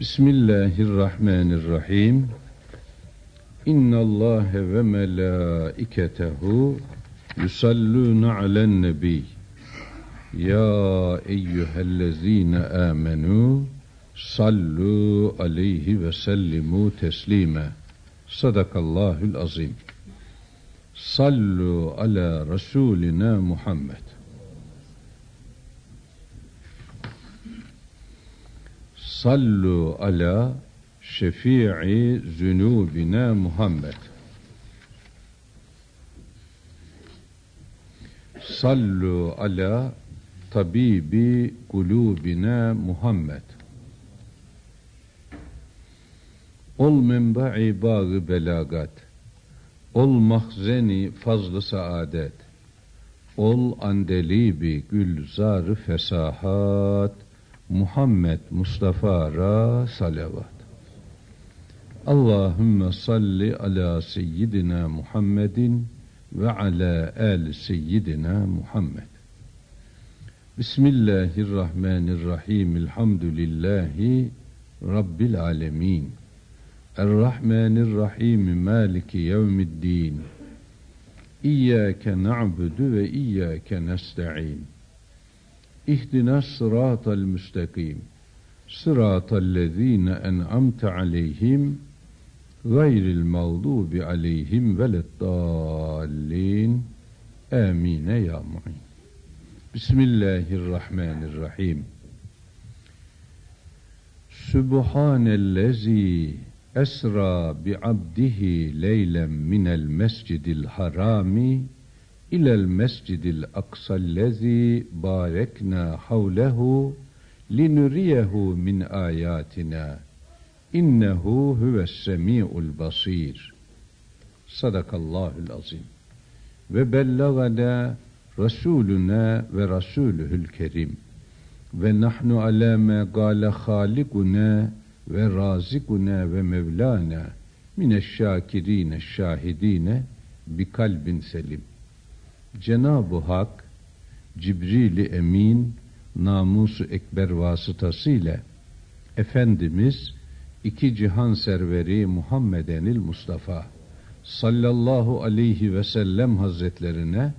Bismillahirrahmanirrahim. İnna Allah ve melaiketehu yusalluna alen nebi. Ya eyyühellezine amenu sallu aleyhi ve sellimu teslime. Sadakallahul azim. Sallu ala Resulina Muhammed. Sallu ala şefii zünubina Muhammed. Sallu ala tabibi kulubina Muhammed. Ol menba'i bağı belagat. Ol mahzeni fazlı saadet. Ol andelibi gülzar fesahat. Muhammed Mustafa ra salavat. Allahümme salli ala seyyidina Muhammedin ve ala ali seyyidina Muhammed. Bismillahirrahmanirrahim. Elhamdülillahi Rabbil alemin. Errahmanirrahim. Maliki yevmiddin. İyyâke na'budu ve iyyâke nesta'in. İhdina sıratal müstakim. Sıratal lezîne en'amte aleyhim gayril mağdubi aleyhim veleddallin. Amine ya mu'in. Bismillahirrahmanirrahim. Sübhanellezi esra bi abdihi leylen minel mescidil harami ilel mescidil aksallezi barekna havlehu linuriyehu min ayatina. İnnehu huves semi'ul basir. Sadakallahul azim. Ve bellagana rasuluna ve rasuluhul kerim. Ve nahnu ala ma gale halikuna ve razikuna ve mevlana mineşşakirine şahidine bi kalbin selim Cenab-ı Hak Cibril-i Emin namusu ekber vasıtasıyla Efendimiz iki cihan serveri Muhammedenil Mustafa sallallahu aleyhi ve sellem hazretlerine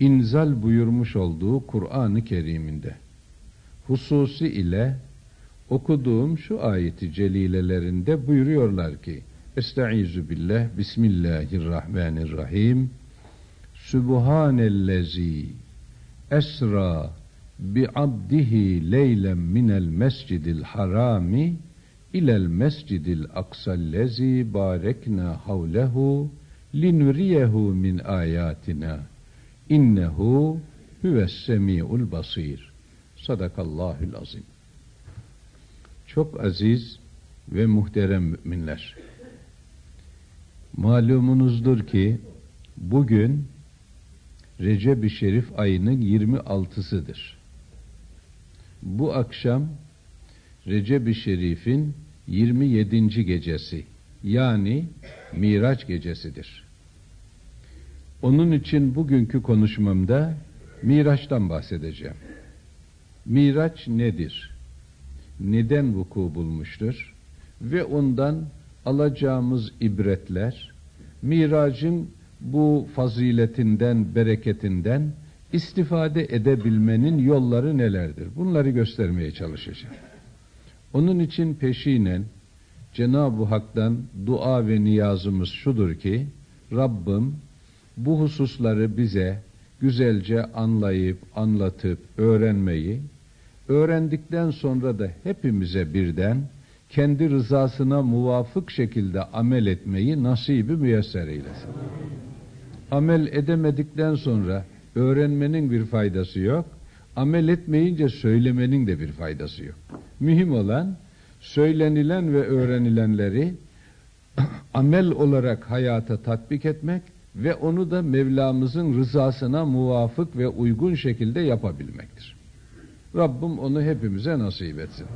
inzal buyurmuş olduğu Kur'an-ı Kerim'inde. Hususi ile okuduğum şu ayeti celilelerinde buyuruyorlar ki Estaizu billah Bismillahirrahmanirrahim Sübhanellezi esra bi abdihi leylen minel mescidil harami ilel mescidil aksallezi barekna havlehu linuriyehu min ayatina innehu huves semi'ul basir sadakallahul azim çok aziz ve muhterem müminler. Malumunuzdur ki bugün Recep-i Şerif ayının 26'sıdır. Bu akşam Recep-i Şerif'in 27. gecesi yani Miraç gecesidir. Onun için bugünkü konuşmamda Miraç'tan bahsedeceğim. Miraç nedir? Neden vuku bulmuştur? Ve ondan alacağımız ibretler, Miracın bu faziletinden, bereketinden istifade edebilmenin yolları nelerdir? Bunları göstermeye çalışacağım. Onun için peşinen Cenab-ı Hak'tan dua ve niyazımız şudur ki Rabbim bu hususları bize güzelce anlayıp, anlatıp, öğrenmeyi, öğrendikten sonra da hepimize birden kendi rızasına muvafık şekilde amel etmeyi nasibi müyesser eylesin amel edemedikten sonra öğrenmenin bir faydası yok. Amel etmeyince söylemenin de bir faydası yok. Mühim olan söylenilen ve öğrenilenleri amel olarak hayata tatbik etmek ve onu da Mevlamızın rızasına muvafık ve uygun şekilde yapabilmektir. Rabbim onu hepimize nasip etsin.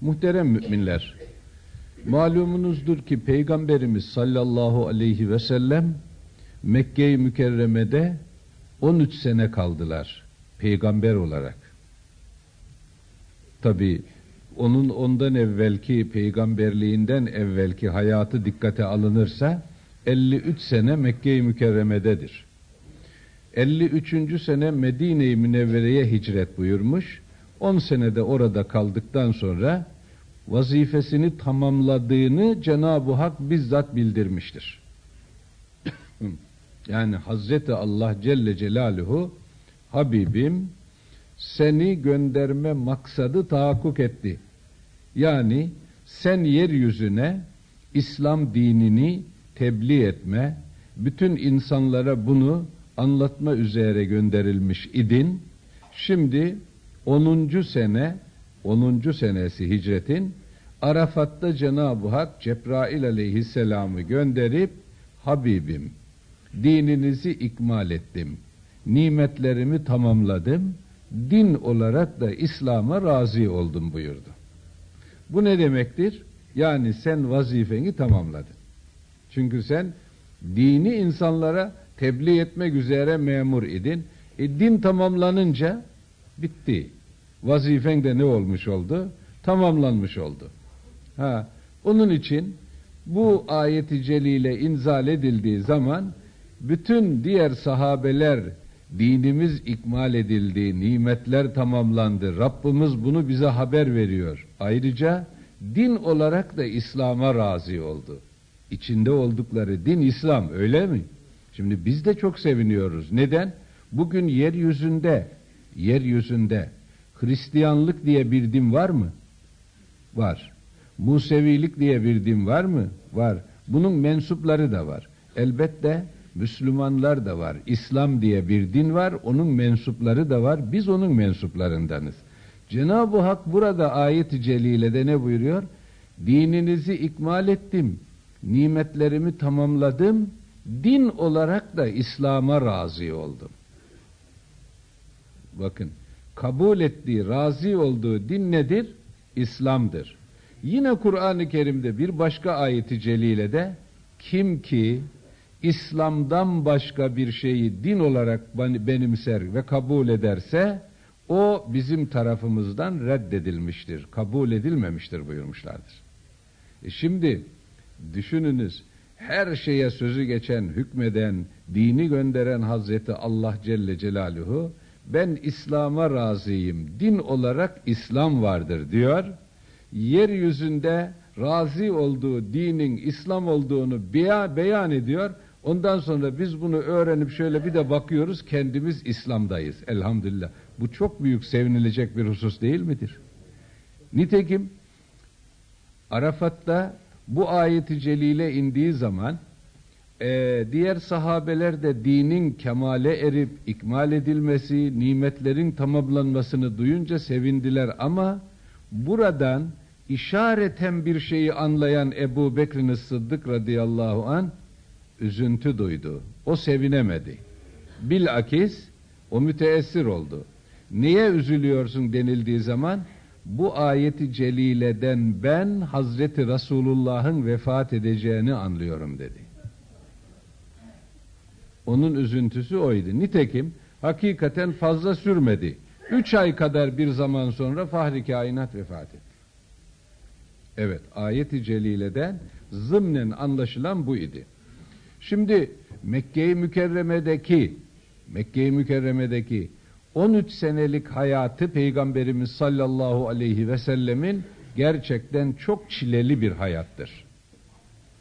Muhterem müminler, Malumunuzdur ki Peygamberimiz sallallahu aleyhi ve sellem Mekke-i Mükerreme'de 13 sene kaldılar peygamber olarak. Tabi onun ondan evvelki peygamberliğinden evvelki hayatı dikkate alınırsa 53 sene Mekke-i Mükerreme'dedir. 53. sene Medine-i Münevvere'ye hicret buyurmuş. 10 senede orada kaldıktan sonra vazifesini tamamladığını Cenab-ı Hak bizzat bildirmiştir. yani Hazreti Allah Celle Celaluhu Habibim seni gönderme maksadı tahakkuk etti. Yani sen yeryüzüne İslam dinini tebliğ etme, bütün insanlara bunu anlatma üzere gönderilmiş idin. Şimdi 10. sene 10. senesi hicretin Arafat'ta Cenab-ı Hak Cebrail aleyhisselamı gönderip Habibim dininizi ikmal ettim. Nimetlerimi tamamladım. Din olarak da İslam'a razı oldum buyurdu. Bu ne demektir? Yani sen vazifeni tamamladın. Çünkü sen dini insanlara tebliğ etmek üzere memur idin. E, din tamamlanınca bitti. Vazifen de ne olmuş oldu? Tamamlanmış oldu. Ha, onun için bu ayeti celile inzal edildiği zaman bütün diğer sahabeler dinimiz ikmal edildi, nimetler tamamlandı. Rabbimiz bunu bize haber veriyor. Ayrıca din olarak da İslam'a razı oldu. İçinde oldukları din İslam öyle mi? Şimdi biz de çok seviniyoruz. Neden? Bugün yeryüzünde, yeryüzünde Hristiyanlık diye bir din var mı? Var. Musevilik diye bir din var mı? Var. Bunun mensupları da var. Elbette Müslümanlar da var. İslam diye bir din var. Onun mensupları da var. Biz onun mensuplarındanız. Cenab-ı Hak burada ayet-i celilede ne buyuruyor? Dininizi ikmal ettim. Nimetlerimi tamamladım. Din olarak da İslam'a razı oldum. Bakın kabul ettiği, razı olduğu din nedir? İslam'dır. Yine Kur'an-ı Kerim'de bir başka ayeti celile de kim ki İslam'dan başka bir şeyi din olarak benimser ve kabul ederse o bizim tarafımızdan reddedilmiştir, kabul edilmemiştir buyurmuşlardır. E şimdi düşününüz her şeye sözü geçen, hükmeden, dini gönderen Hazreti Allah Celle Celaluhu ben İslam'a razıyım, din olarak İslam vardır diyor. Yeryüzünde razı olduğu dinin İslam olduğunu beyan ediyor. Ondan sonra biz bunu öğrenip şöyle bir de bakıyoruz kendimiz İslam'dayız elhamdülillah. Bu çok büyük sevinilecek bir husus değil midir? Nitekim Arafat'ta bu ayeti celile indiği zaman e, diğer sahabeler de dinin kemale erip ikmal edilmesi, nimetlerin tamamlanmasını duyunca sevindiler ama buradan işareten bir şeyi anlayan Ebu Bekir'in Sıddık radıyallahu an üzüntü duydu. O sevinemedi. Bilakis o müteessir oldu. Niye üzülüyorsun denildiği zaman bu ayeti celileden ben Hazreti Resulullah'ın vefat edeceğini anlıyorum dedi. Onun üzüntüsü oydu. Nitekim hakikaten fazla sürmedi. Üç ay kadar bir zaman sonra Fahri Kainat vefat etti. Evet, ayeti celileden zımnen anlaşılan bu idi. Şimdi Mekke-i Mükerreme'deki Mekke-i Mükerreme'deki 13 senelik hayatı Peygamberimiz sallallahu aleyhi ve sellemin gerçekten çok çileli bir hayattır.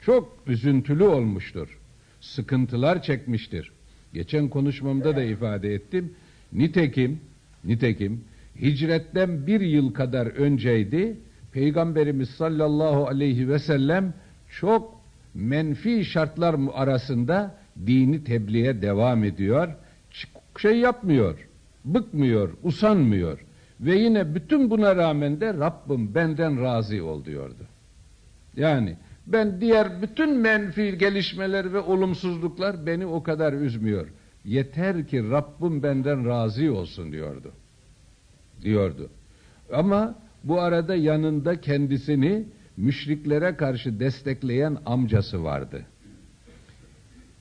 Çok üzüntülü olmuştur. Sıkıntılar çekmiştir. Geçen konuşmamda da ifade ettim. Nitekim, nitekim hicretten bir yıl kadar önceydi. Peygamberimiz sallallahu aleyhi ve sellem çok menfi şartlar arasında dini tebliğe devam ediyor. Şey yapmıyor bıkmıyor, usanmıyor. Ve yine bütün buna rağmen de Rabbim benden razı ol diyordu. Yani ben diğer bütün menfi gelişmeler ve olumsuzluklar beni o kadar üzmüyor. Yeter ki Rabbim benden razı olsun diyordu. Diyordu. Ama bu arada yanında kendisini müşriklere karşı destekleyen amcası vardı.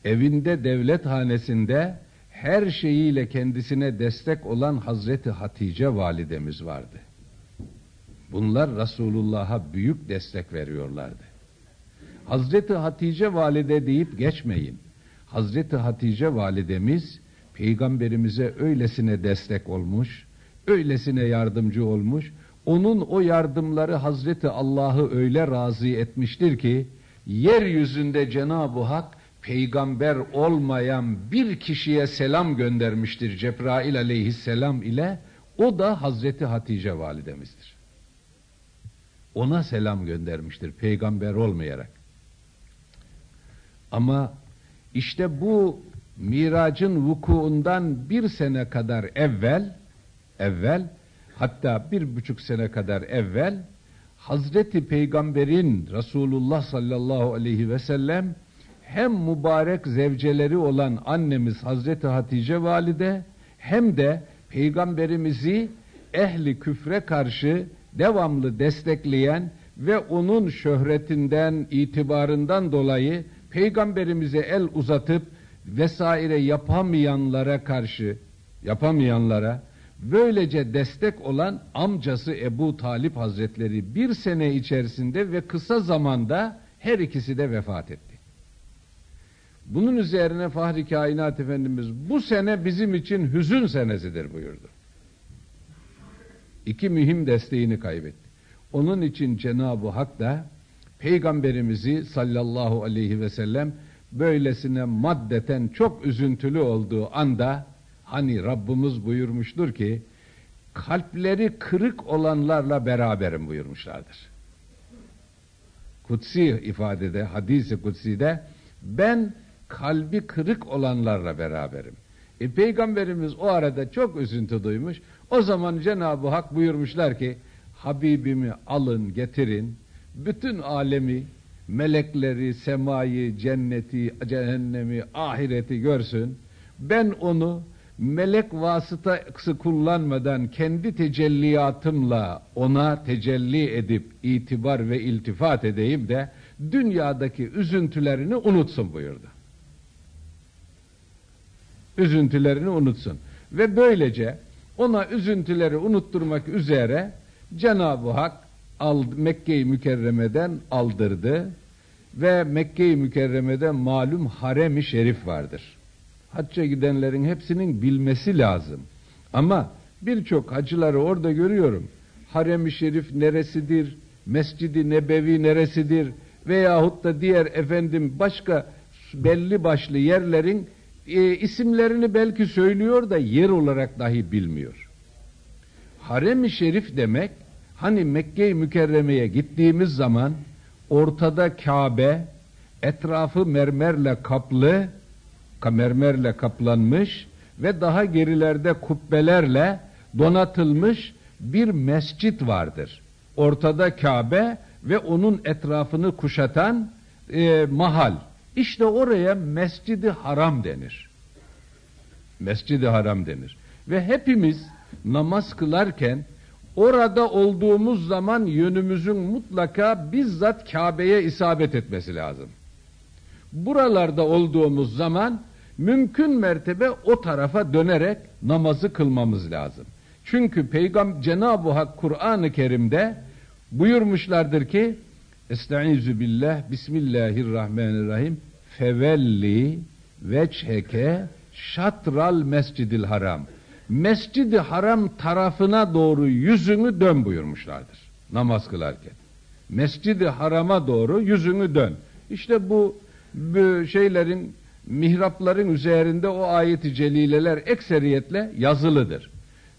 Evinde devlet hanesinde her şeyiyle kendisine destek olan Hazreti Hatice validemiz vardı. Bunlar Resulullah'a büyük destek veriyorlardı. Hazreti Hatice valide deyip geçmeyin. Hazreti Hatice validemiz peygamberimize öylesine destek olmuş, öylesine yardımcı olmuş, onun o yardımları Hazreti Allah'ı öyle razı etmiştir ki, yeryüzünde Cenab-ı Hak peygamber olmayan bir kişiye selam göndermiştir Cebrail aleyhisselam ile, o da Hazreti Hatice validemizdir. Ona selam göndermiştir peygamber olmayarak. Ama işte bu miracın vukuundan bir sene kadar evvel, evvel, hatta bir buçuk sene kadar evvel, Hazreti Peygamber'in Resulullah sallallahu aleyhi ve sellem hem mübarek zevceleri olan annemiz Hazreti Hatice valide hem de peygamberimizi ehli küfre karşı devamlı destekleyen ve onun şöhretinden, itibarından dolayı peygamberimize el uzatıp vesaire yapamayanlara karşı yapamayanlara böylece destek olan amcası Ebu Talip Hazretleri bir sene içerisinde ve kısa zamanda her ikisi de vefat etti. Bunun üzerine Fahri Kainat Efendimiz bu sene bizim için hüzün senesidir buyurdu. İki mühim desteğini kaybetti. Onun için Cenab-ı Hak da Peygamberimizi sallallahu aleyhi ve sellem böylesine maddeten çok üzüntülü olduğu anda hani Rabbimiz buyurmuştur ki kalpleri kırık olanlarla beraberim buyurmuşlardır. Kutsi ifadede, hadisi kutsi'de ben kalbi kırık olanlarla beraberim. E, Peygamberimiz o arada çok üzüntü duymuş. O zaman Cenab-ı Hak buyurmuşlar ki Habibimi alın getirin bütün alemi melekleri, semayı, cenneti, cehennemi, ahireti görsün. Ben onu melek vasıtası kullanmadan kendi tecelliyatımla ona tecelli edip itibar ve iltifat edeyim de dünyadaki üzüntülerini unutsun buyurdu. Üzüntülerini unutsun. Ve böylece ona üzüntüleri unutturmak üzere Cenab-ı Hak Mekke-i Mükerreme'den aldırdı ve Mekke-i Mükerreme'de malum harem-i şerif vardır. Hacca gidenlerin hepsinin bilmesi lazım. Ama birçok hacıları orada görüyorum. Harem-i şerif neresidir, Mescid-i Nebevi neresidir veyahut da diğer efendim başka belli başlı yerlerin e, isimlerini belki söylüyor da yer olarak dahi bilmiyor. Harem-i şerif demek Hani Mekke-i Mükerreme'ye gittiğimiz zaman ortada Kabe, etrafı mermerle kaplı, mermerle kaplanmış ve daha gerilerde kubbelerle donatılmış bir mescit vardır. Ortada Kabe ve onun etrafını kuşatan e, mahal. İşte oraya Mescidi Haram denir. Mescidi Haram denir. Ve hepimiz namaz kılarken orada olduğumuz zaman yönümüzün mutlaka bizzat Kabe'ye isabet etmesi lazım. Buralarda olduğumuz zaman mümkün mertebe o tarafa dönerek namazı kılmamız lazım. Çünkü Peygamber Cenab-ı Hak Kur'an-ı Kerim'de buyurmuşlardır ki Estaizu billah Bismillahirrahmanirrahim fevelli veçheke şatral mescidil haram Mescid-i Haram tarafına doğru yüzünü dön buyurmuşlardır namaz kılarken. Mescid-i Haram'a doğru yüzünü dön. İşte bu, bu şeylerin mihrapların üzerinde o ayeti celileler ekseriyetle yazılıdır.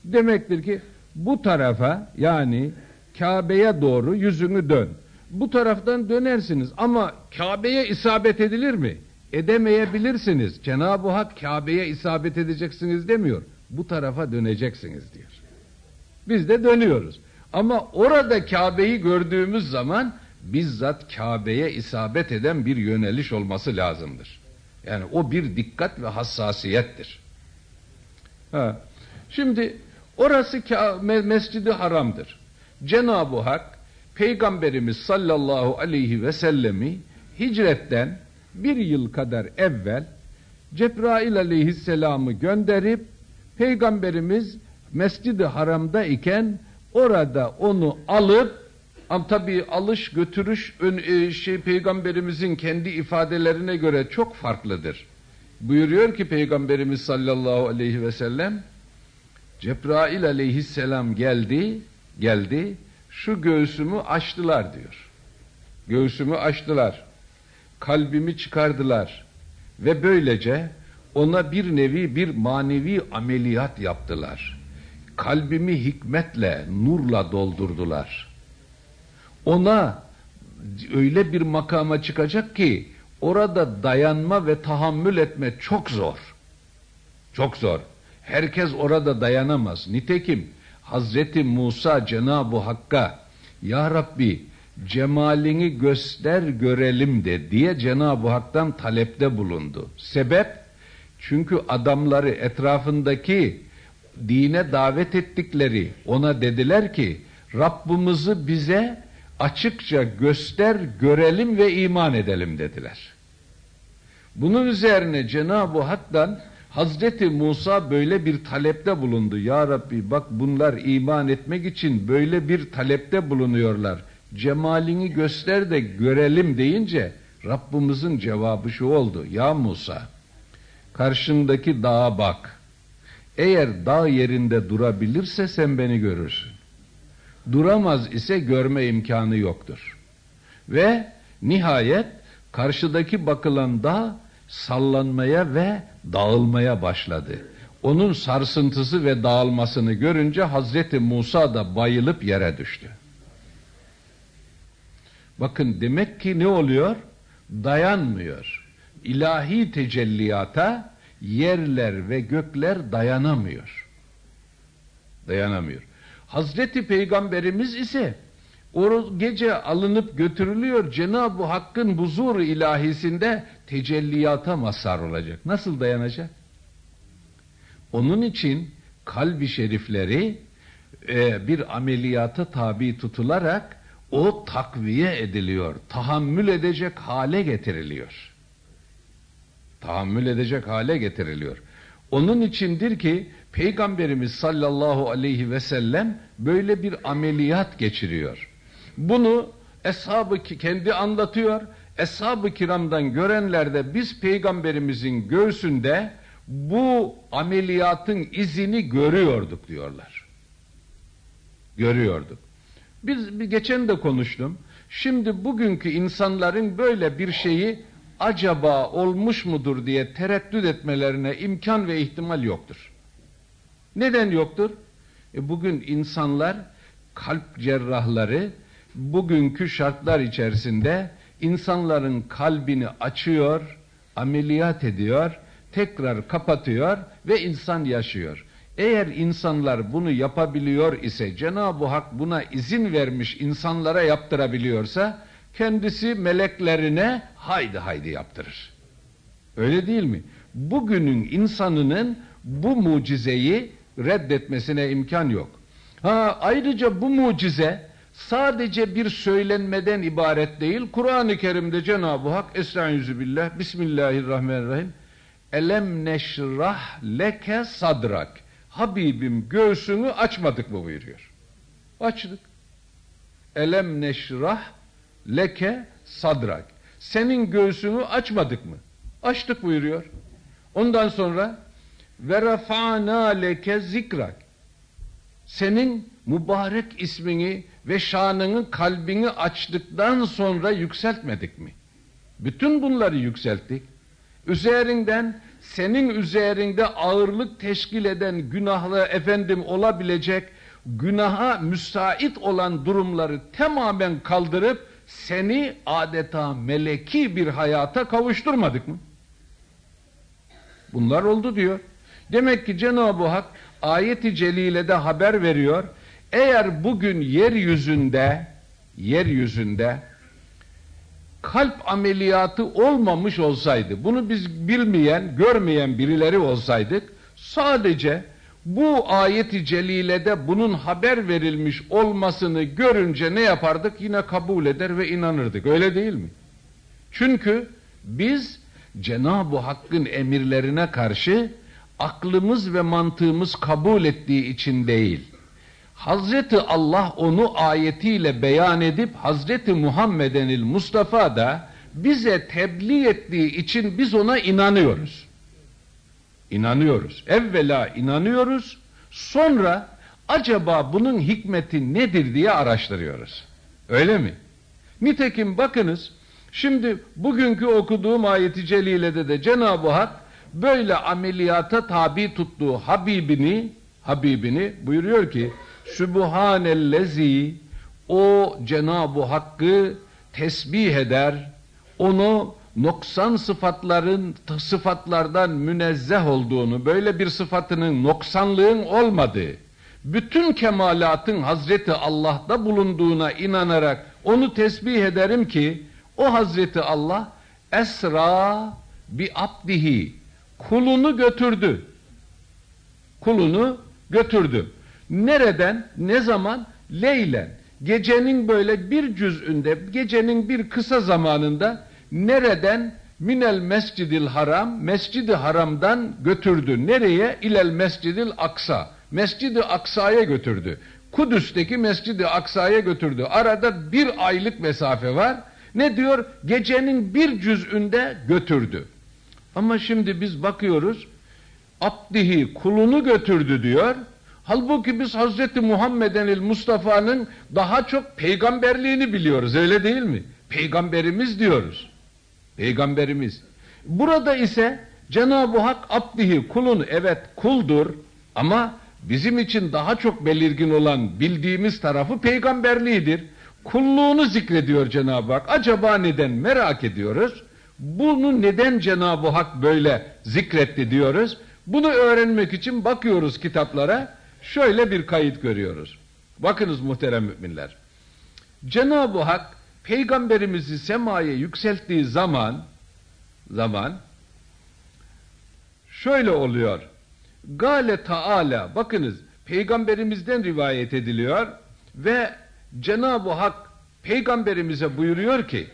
Demektir ki bu tarafa yani Kabe'ye doğru yüzünü dön. Bu taraftan dönersiniz ama Kabe'ye isabet edilir mi? Edemeyebilirsiniz. Cenab-ı Hak Kabe'ye isabet edeceksiniz demiyor bu tarafa döneceksiniz diyor. Biz de dönüyoruz. Ama orada Kabe'yi gördüğümüz zaman bizzat Kabe'ye isabet eden bir yöneliş olması lazımdır. Yani o bir dikkat ve hassasiyettir. Ha. Şimdi orası Mescidi Haram'dır. Cenab-ı Hak Peygamberimiz sallallahu aleyhi ve sellemi hicretten bir yıl kadar evvel Cebrail aleyhisselamı gönderip Peygamberimiz Mescid-i Haram'da iken orada onu alıp tabi alış götürüş e, şey peygamberimizin kendi ifadelerine göre çok farklıdır. Buyuruyor ki peygamberimiz sallallahu aleyhi ve sellem Cebrail aleyhisselam geldi, geldi, şu göğsümü açtılar diyor. Göğsümü açtılar, kalbimi çıkardılar ve böylece ona bir nevi bir manevi ameliyat yaptılar. Kalbimi hikmetle, nurla doldurdular. Ona öyle bir makama çıkacak ki orada dayanma ve tahammül etme çok zor. Çok zor. Herkes orada dayanamaz. Nitekim Hazreti Musa Cenab-ı Hakk'a Ya Rabbi cemalini göster görelim de diye Cenab-ı Hak'tan talepte bulundu. Sebep? Çünkü adamları etrafındaki dine davet ettikleri ona dediler ki Rabbimizi bize açıkça göster görelim ve iman edelim dediler. Bunun üzerine Cenab-ı Hak'tan Hazreti Musa böyle bir talepte bulundu. Ya Rabbi bak bunlar iman etmek için böyle bir talepte bulunuyorlar. Cemalini göster de görelim deyince Rabbimizin cevabı şu oldu. Ya Musa karşındaki dağa bak. Eğer dağ yerinde durabilirse sen beni görürsün. Duramaz ise görme imkanı yoktur. Ve nihayet karşıdaki bakılan dağ sallanmaya ve dağılmaya başladı. Onun sarsıntısı ve dağılmasını görünce Hazreti Musa da bayılıp yere düştü. Bakın demek ki ne oluyor? Dayanmıyor. İlahi tecelliyata yerler ve gökler dayanamıyor. Dayanamıyor. Hazreti Peygamberimiz ise o gece alınıp götürülüyor Cenab-ı Hakk'ın huzur ilahisinde tecelliyata mazhar olacak. Nasıl dayanacak? Onun için kalbi şerifleri e, bir ameliyata tabi tutularak o takviye ediliyor. Tahammül edecek hale getiriliyor. Tahammül edecek hale getiriliyor. Onun içindir ki Peygamberimiz sallallahu aleyhi ve sellem böyle bir ameliyat geçiriyor. Bunu eshab-ı kendi anlatıyor. Eshab-ı kiramdan görenler de biz peygamberimizin göğsünde bu ameliyatın izini görüyorduk diyorlar. Görüyorduk. Biz geçen de konuştum. Şimdi bugünkü insanların böyle bir şeyi acaba olmuş mudur diye tereddüt etmelerine imkan ve ihtimal yoktur. Neden yoktur? E bugün insanlar kalp cerrahları bugünkü şartlar içerisinde insanların kalbini açıyor, ameliyat ediyor, tekrar kapatıyor ve insan yaşıyor. Eğer insanlar bunu yapabiliyor ise Cenab-ı Hak buna izin vermiş insanlara yaptırabiliyorsa kendisi meleklerine haydi haydi yaptırır. Öyle değil mi? Bugünün insanının bu mucizeyi reddetmesine imkan yok. Ha ayrıca bu mucize sadece bir söylenmeden ibaret değil. Kur'an-ı Kerim'de Cenab-ı Hak Estaizu billah Bismillahirrahmanirrahim Elem neşrah leke sadrak Habibim göğsünü açmadık mı buyuruyor. Açtık. Elem neşrah leke sadrak. Senin göğsünü açmadık mı? Açtık buyuruyor. Ondan sonra ve rafa'na leke zikrak. Senin mübarek ismini ve şanını kalbini açtıktan sonra yükseltmedik mi? Bütün bunları yükselttik. Üzerinden senin üzerinde ağırlık teşkil eden günahlı efendim olabilecek günaha müsait olan durumları tamamen kaldırıp seni adeta meleki bir hayata kavuşturmadık mı? Bunlar oldu diyor. Demek ki Cenab-ı Hak ayeti celilede haber veriyor. Eğer bugün yeryüzünde yeryüzünde kalp ameliyatı olmamış olsaydı, bunu biz bilmeyen, görmeyen birileri olsaydık, sadece bu ayeti celilede bunun haber verilmiş olmasını görünce ne yapardık? Yine kabul eder ve inanırdık. Öyle değil mi? Çünkü biz Cenab-ı Hakk'ın emirlerine karşı aklımız ve mantığımız kabul ettiği için değil, Hazreti Allah onu ayetiyle beyan edip Hazreti Muhammedenil Mustafa da bize tebliğ ettiği için biz ona inanıyoruz. İnanıyoruz. Evvela inanıyoruz. Sonra acaba bunun hikmeti nedir diye araştırıyoruz. Öyle mi? Nitekim bakınız şimdi bugünkü okuduğum ayeti celilede de Cenab-ı Hak böyle ameliyata tabi tuttuğu Habibini Habibini buyuruyor ki Sübhanellezi o Cenab-ı Hakk'ı tesbih eder, onu noksan sıfatların sıfatlardan münezzeh olduğunu, böyle bir sıfatının noksanlığın olmadığı, bütün kemalatın Hazreti Allah'ta bulunduğuna inanarak onu tesbih ederim ki o Hazreti Allah esra bi abdihi kulunu götürdü. Kulunu götürdü. Nereden, ne zaman? Leylen. Gecenin böyle bir cüzünde, gecenin bir kısa zamanında nereden? Minel mescidil haram, mescidi haramdan götürdü. Nereye? İlel mescidil aksa. Mescidi aksaya götürdü. Kudüs'teki mescidi aksaya götürdü. Arada bir aylık mesafe var. Ne diyor? Gecenin bir cüzünde götürdü. Ama şimdi biz bakıyoruz, abdihi kulunu götürdü diyor. Halbuki biz Hazreti Muhammeden Mustafa'nın daha çok peygamberliğini biliyoruz öyle değil mi? Peygamberimiz diyoruz. Peygamberimiz. Burada ise Cenab-ı Hak abdihi kulun evet kuldur ama bizim için daha çok belirgin olan bildiğimiz tarafı peygamberliğidir. Kulluğunu zikrediyor Cenab-ı Hak. Acaba neden merak ediyoruz? Bunu neden Cenab-ı Hak böyle zikretti diyoruz? Bunu öğrenmek için bakıyoruz kitaplara şöyle bir kayıt görüyoruz. Bakınız muhterem müminler. Cenab-ı Hak peygamberimizi semaya yükselttiği zaman zaman şöyle oluyor. Gale Taala bakınız peygamberimizden rivayet ediliyor ve Cenab-ı Hak peygamberimize buyuruyor ki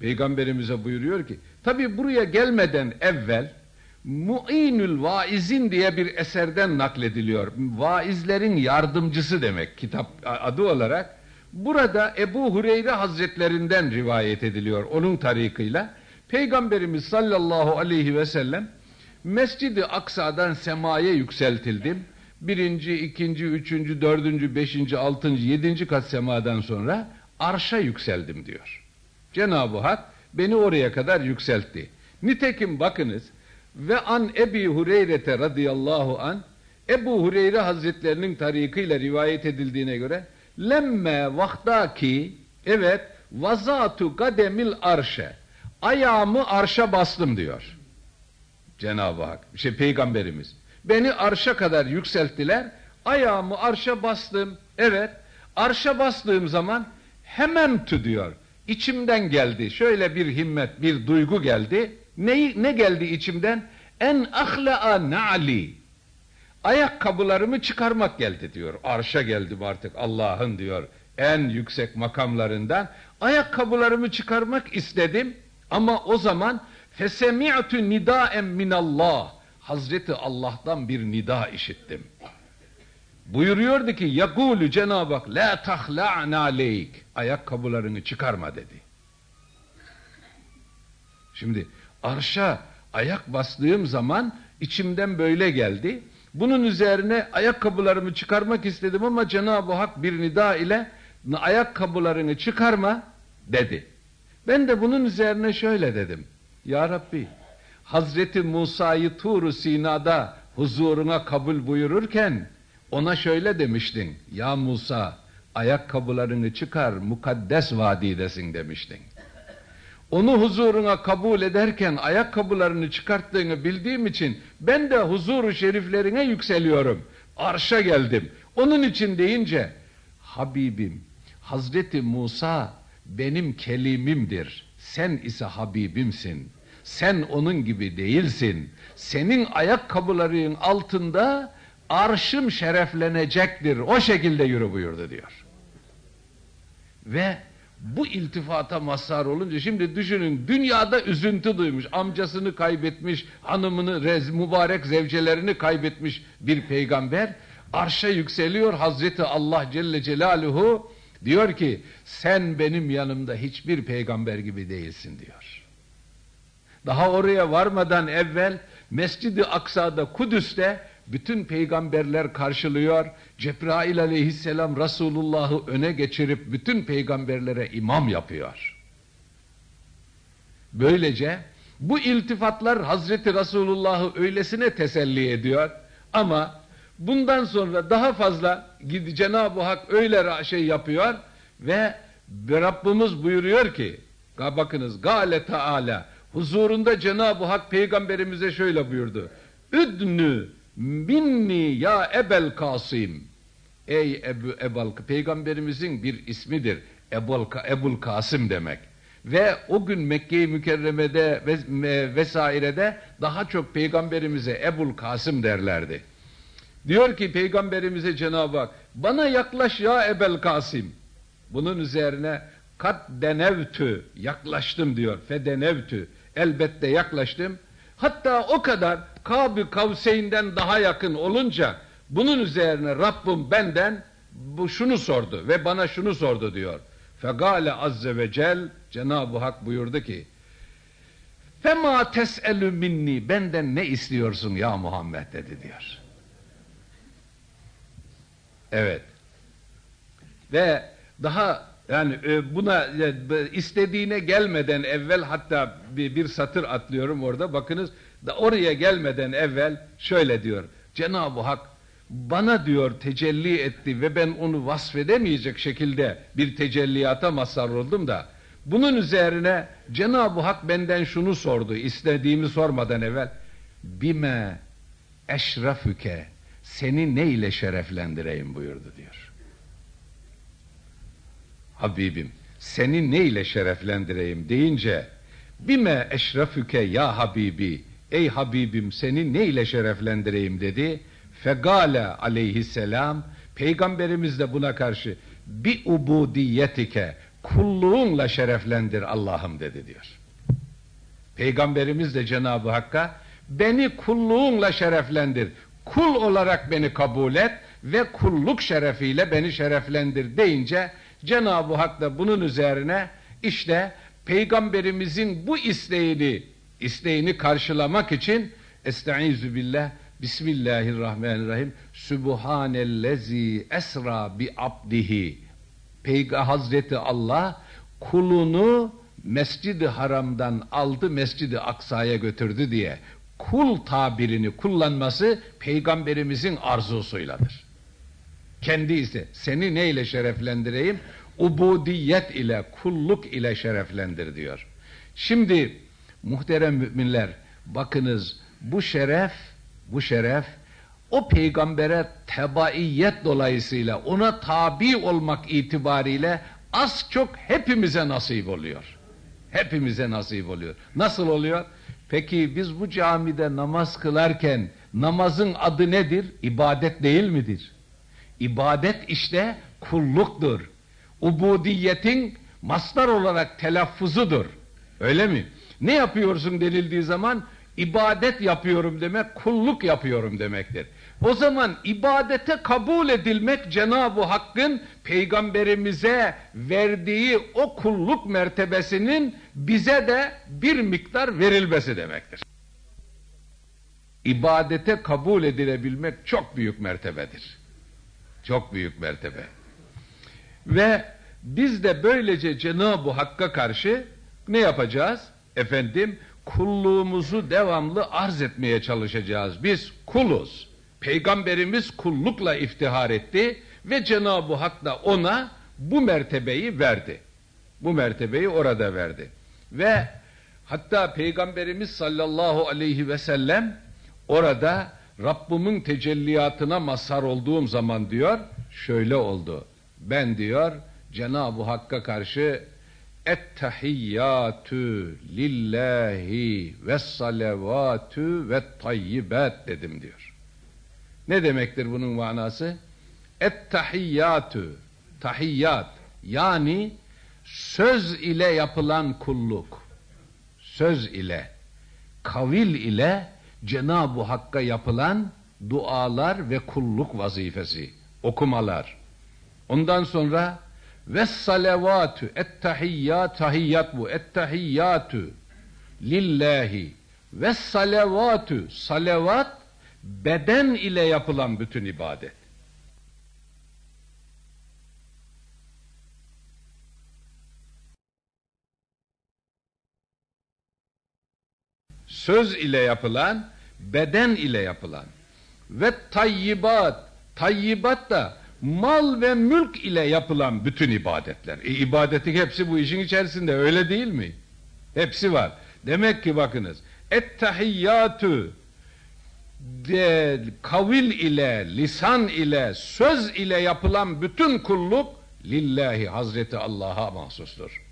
peygamberimize buyuruyor ki tabi buraya gelmeden evvel Mu'inül Vaizin diye bir eserden naklediliyor. Vaizlerin yardımcısı demek kitap adı olarak. Burada Ebu Hureyre Hazretlerinden rivayet ediliyor onun tarikıyla. Peygamberimiz sallallahu aleyhi ve sellem Mescid-i Aksa'dan semaya yükseltildim. Birinci, ikinci, üçüncü, dördüncü, beşinci, altıncı, yedinci kat semadan sonra arşa yükseldim diyor. Cenab-ı Hak beni oraya kadar yükseltti. Nitekim bakınız ve an Ebi Hureyre'te radıyallahu an Ebu Hureyre Hazretlerinin tarikıyla rivayet edildiğine göre lemme vaktaki evet vazatu kademil arşe ayağımı arşa bastım diyor. Cenab-ı Hak, şey peygamberimiz. Beni arşa kadar yükselttiler. Ayağımı arşa bastım. Evet. Arşa bastığım zaman hemen tü diyor. İçimden geldi. Şöyle bir himmet, bir duygu geldi. Ne, ne geldi içimden? En ahla'a na'li. Ayakkabılarımı çıkarmak geldi diyor. Arşa geldim artık Allah'ın diyor en yüksek makamlarından. Ayakkabılarımı çıkarmak istedim ama o zaman fesemi'tu nidaen minallah. Hazreti Allah'tan bir nida işittim. Buyuruyordu ki yakulu Cenab-ı Hak la tahla'na aleyk. Ayakkabılarını çıkarma dedi. Şimdi arşa ayak bastığım zaman içimden böyle geldi. Bunun üzerine ayakkabılarımı çıkarmak istedim ama Cenab-ı Hak bir nida ile ayakkabılarını çıkarma dedi. Ben de bunun üzerine şöyle dedim. Ya Rabbi Hazreti Musa'yı Tur-u Sina'da huzuruna kabul buyururken ona şöyle demiştin. Ya Musa ayakkabılarını çıkar mukaddes vadidesin demiştin. Onu huzuruna kabul ederken ayakkabılarını çıkarttığını bildiğim için ben de huzuru şeriflerine yükseliyorum. Arşa geldim. Onun için deyince Habibim Hazreti Musa benim kelimimdir. Sen ise Habibimsin. Sen onun gibi değilsin. Senin ayakkabıların altında arşım şereflenecektir. O şekilde yürü buyurdu diyor. Ve bu iltifata mazhar olunca şimdi düşünün dünyada üzüntü duymuş, amcasını kaybetmiş, hanımını, rez, mübarek zevcelerini kaybetmiş bir peygamber Arşa yükseliyor Hazreti Allah Celle Celaluhu diyor ki sen benim yanımda hiçbir peygamber gibi değilsin diyor. Daha oraya varmadan evvel Mescid-i Aksa'da Kudüs'te bütün peygamberler karşılıyor. Cebrail aleyhisselam Resulullah'ı öne geçirip bütün peygamberlere imam yapıyor. Böylece bu iltifatlar Hazreti Resulullah'ı öylesine teselli ediyor ama bundan sonra daha fazla Cenab-ı Hak öyle şey yapıyor ve Rabbimiz buyuruyor ki bakınız Gale Teala huzurunda Cenab-ı Hak peygamberimize şöyle buyurdu. Üdnü minni ya Ebel Kasım. Ey Ebu Ebal peygamberimizin bir ismidir. Ebul, Ebul Kasım demek. Ve o gün Mekke-i Mükerreme'de ve vesairede daha çok peygamberimize Ebul Kasım derlerdi. Diyor ki peygamberimize Cenab-ı Hak bana yaklaş ya Ebel Kasım. Bunun üzerine kat denevtü yaklaştım diyor. Fedenevtü elbette yaklaştım. Hatta o kadar Kab-ı Kavseyn'den daha yakın olunca bunun üzerine Rabbim benden bu şunu sordu ve bana şunu sordu diyor. Fegale azze ve cel Cenab-ı Hak buyurdu ki Fema tes'elü minni benden ne istiyorsun ya Muhammed dedi diyor. Evet. Ve daha yani e, buna e, istediğine gelmeden evvel hatta bir, bir satır atlıyorum orada bakınız da oraya gelmeden evvel şöyle diyor. Cenab-ı Hak bana diyor tecelli etti ve ben onu vasfedemeyecek şekilde bir tecelliyata mazhar oldum da bunun üzerine Cenab-ı Hak benden şunu sordu istediğimi sormadan evvel bime eşrafüke seni ne ile şereflendireyim buyurdu diyor. Habibim seni ne ile şereflendireyim deyince bime eşrafüke ya Habibi ey Habibim seni ne ile şereflendireyim dedi. Fegale aleyhisselam peygamberimiz de buna karşı bi ubudiyetike kulluğunla şereflendir Allah'ım dedi diyor. Peygamberimiz de Cenab-ı Hakk'a beni kulluğunla şereflendir. Kul olarak beni kabul et ve kulluk şerefiyle beni şereflendir deyince Cenab-ı Hak da bunun üzerine işte peygamberimizin bu isteğini isteğini karşılamak için Estaizu billah Bismillahirrahmanirrahim Sübhanellezi esra bi abdihi Peygamber Hazreti Allah kulunu Mescid-i Haram'dan aldı Mescid-i Aksa'ya götürdü diye kul tabirini kullanması peygamberimizin arzusuyladır. Kendi ise seni neyle şereflendireyim? Ubudiyet ile, kulluk ile şereflendir diyor. Şimdi muhterem müminler bakınız bu şeref, bu şeref o peygambere tebaiyet dolayısıyla ona tabi olmak itibariyle az çok hepimize nasip oluyor. Hepimize nasip oluyor. Nasıl oluyor? Peki biz bu camide namaz kılarken namazın adı nedir? İbadet değil midir? İbadet işte kulluktur. Ubudiyetin mastar olarak telaffuzudur. Öyle mi? Ne yapıyorsun denildiği zaman ibadet yapıyorum demek, kulluk yapıyorum demektir. O zaman ibadete kabul edilmek Cenab-ı Hakk'ın peygamberimize verdiği o kulluk mertebesinin bize de bir miktar verilmesi demektir. İbadete kabul edilebilmek çok büyük mertebedir. Çok büyük mertebe. Ve biz de böylece Cenab-ı Hakk'a karşı ne yapacağız? Efendim kulluğumuzu devamlı arz etmeye çalışacağız. Biz kuluz. Peygamberimiz kullukla iftihar etti ve Cenab-ı Hak da ona bu mertebeyi verdi. Bu mertebeyi orada verdi. Ve hatta Peygamberimiz sallallahu aleyhi ve sellem orada Rabbimin tecelliyatına mazhar olduğum zaman diyor, şöyle oldu. Ben diyor, Cenab-ı Hakk'a karşı Ettehiyyatü lillahi ve salavatü ve tayyibat dedim diyor. Ne demektir bunun manası? Ettehiyyatü, tahiyyat yani söz ile yapılan kulluk. Söz ile, kavil ile Cenab-ı Hakk'a yapılan dualar ve kulluk vazifesi, okumalar. Ondan sonra ve salavatü ettehiyyat tahiyyat bu. Ettehiyyatü lillahi. Ve salavatü salavat beden ile yapılan bütün ibadet. Söz ile yapılan, beden ile yapılan. Ve tayyibat, tayyibat da mal ve mülk ile yapılan bütün ibadetler. E, ibadetin hepsi bu işin içerisinde öyle değil mi? Hepsi var. Demek ki bakınız ettehiyyatü de, kavil ile, lisan ile, söz ile yapılan bütün kulluk lillahi Hazreti Allah'a mahsustur.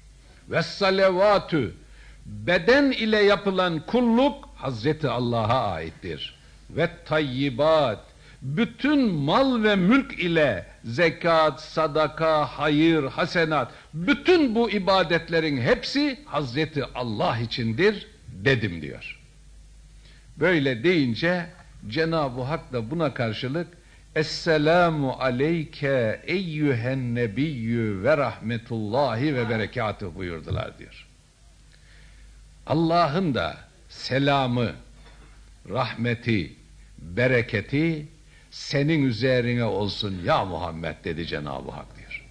Ve salavatü beden ile yapılan kulluk Hazreti Allah'a aittir. Ve tayyibat bütün mal ve mülk ile zekat, sadaka, hayır, hasenat, bütün bu ibadetlerin hepsi Hazreti Allah içindir dedim diyor. Böyle deyince Cenab-ı Hak da buna karşılık Esselamu aleyke eyyühen nebiyyü ve rahmetullahi ve berekatuhu buyurdular diyor. Allah'ın da selamı, rahmeti, bereketi senin üzerine olsun ya Muhammed dedi Cenab-ı Hak diyor.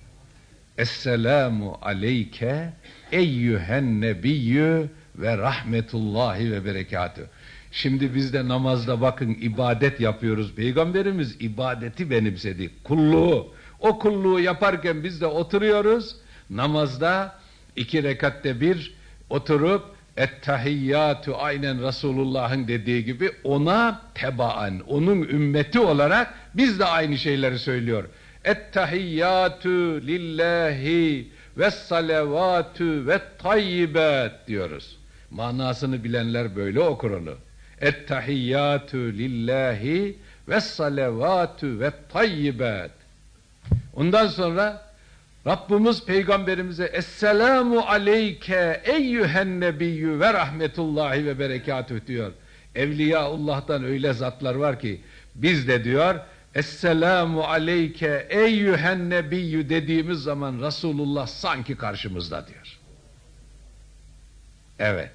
Esselamu aleyke eyyühen nebiyyü ve rahmetullahi ve berekatü. Şimdi biz de namazda bakın ibadet yapıyoruz. Peygamberimiz ibadeti benimsedi. Kulluğu. O kulluğu yaparken biz de oturuyoruz. Namazda iki rekatte bir oturup Ettehiyyatü aynen Resulullah'ın dediği gibi ona tebaan, onun ümmeti olarak biz de aynı şeyleri söylüyor. Ettehiyyatü lillahi ve salavatü ve tayyibat diyoruz. Manasını bilenler böyle okur onu. Ettehiyyatü lillahi ve salavatü ve tayyibat. Ondan sonra Rabbimiz peygamberimize Esselamu aleyke eyyühen nebiyyü ve rahmetullahi ve berekatüh diyor. Evliyaullah'tan öyle zatlar var ki biz de diyor Esselamu aleyke eyyühen nebiyyü dediğimiz zaman Resulullah sanki karşımızda diyor. Evet.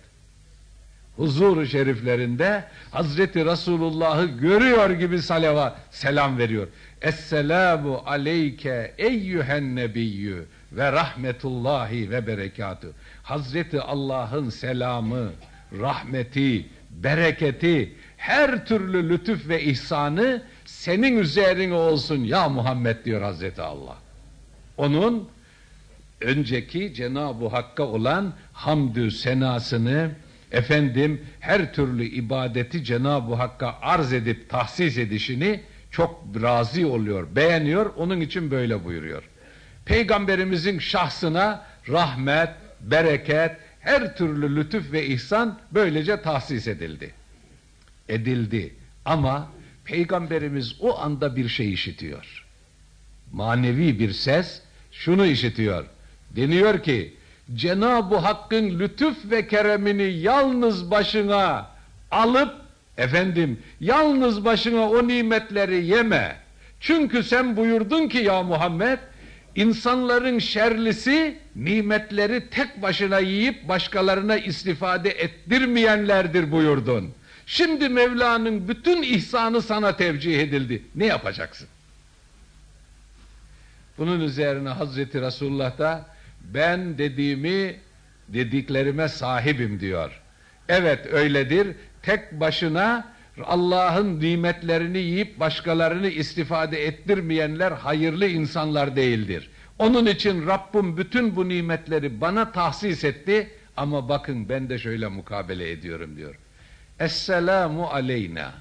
Huzur-u şeriflerinde Hazreti Resulullah'ı görüyor gibi salavat, selam veriyor. Esselamu aleyke eyyühen nebiyyü ve rahmetullahi ve berekatü. Hazreti Allah'ın selamı, rahmeti, bereketi, her türlü lütuf ve ihsanı senin üzerine olsun ya Muhammed diyor Hazreti Allah. Onun önceki Cenab-ı Hakk'a olan hamdü senasını, efendim her türlü ibadeti Cenab-ı Hakk'a arz edip tahsis edişini çok razı oluyor, beğeniyor, onun için böyle buyuruyor. Peygamberimizin şahsına rahmet, bereket, her türlü lütuf ve ihsan böylece tahsis edildi. Edildi ama Peygamberimiz o anda bir şey işitiyor. Manevi bir ses şunu işitiyor. Deniyor ki Cenab-ı Hakk'ın lütuf ve keremini yalnız başına alıp efendim yalnız başına o nimetleri yeme. Çünkü sen buyurdun ki ya Muhammed insanların şerlisi nimetleri tek başına yiyip başkalarına istifade ettirmeyenlerdir buyurdun. Şimdi Mevla'nın bütün ihsanı sana tevcih edildi. Ne yapacaksın? Bunun üzerine Hazreti Resulullah da ben dediğimi dediklerime sahibim diyor. Evet öyledir. Tek başına Allah'ın nimetlerini yiyip başkalarını istifade ettirmeyenler hayırlı insanlar değildir. Onun için Rabbim bütün bu nimetleri bana tahsis etti ama bakın ben de şöyle mukabele ediyorum diyor. Esselamu aleyna.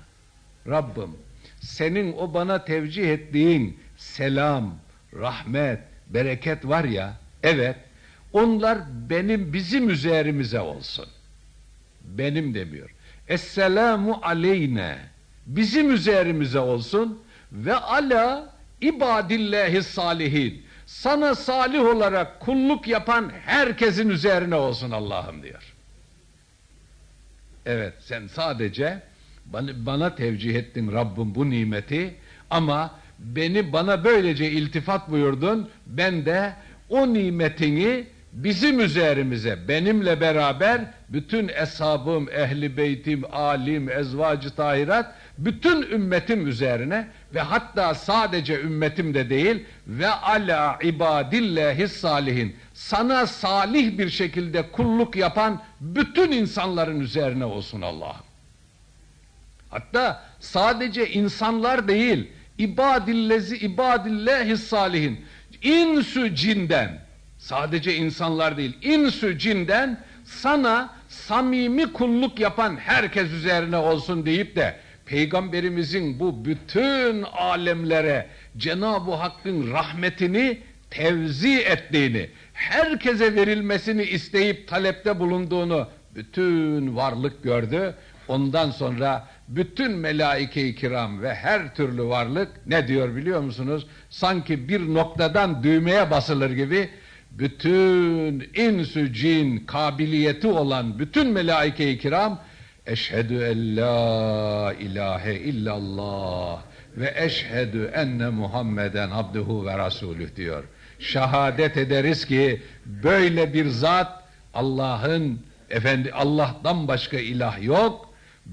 Rabbim senin o bana tevcih ettiğin selam, rahmet, bereket var ya Evet, onlar benim bizim üzerimize olsun. Benim demiyor. Esselamu aleyne. Bizim üzerimize olsun ve ala ibadillahi salihin. Sana salih olarak kulluk yapan herkesin üzerine olsun Allah'ım diyor. Evet sen sadece Bana, bana tevcih ettin Rabbim bu nimeti ama beni bana böylece iltifat buyurdun. Ben de o nimetini bizim üzerimize, benimle beraber bütün eshabım, ehli beytim, alim, ezvacı tahirat, bütün ümmetim üzerine ve hatta sadece ümmetim de değil ve ala ibadillahi salihin sana salih bir şekilde kulluk yapan bütün insanların üzerine olsun Allah'ım. Hatta sadece insanlar değil, ibadillezi ibadillahi salihin insü cinden sadece insanlar değil insü cinden sana samimi kulluk yapan herkes üzerine olsun deyip de peygamberimizin bu bütün alemlere Cenab-ı Hakk'ın rahmetini tevzi ettiğini, herkese verilmesini isteyip talepte bulunduğunu bütün varlık gördü. Ondan sonra bütün melaike-i kiram ve her türlü varlık ne diyor biliyor musunuz? Sanki bir noktadan düğmeye basılır gibi bütün insü cin kabiliyeti olan bütün melaike-i kiram eşhedü en la ilahe illallah ve eşhedü enne Muhammeden abduhu ve rasulüh diyor. Şahadet ederiz ki böyle bir zat Allah'ın efendi Allah'tan başka ilah yok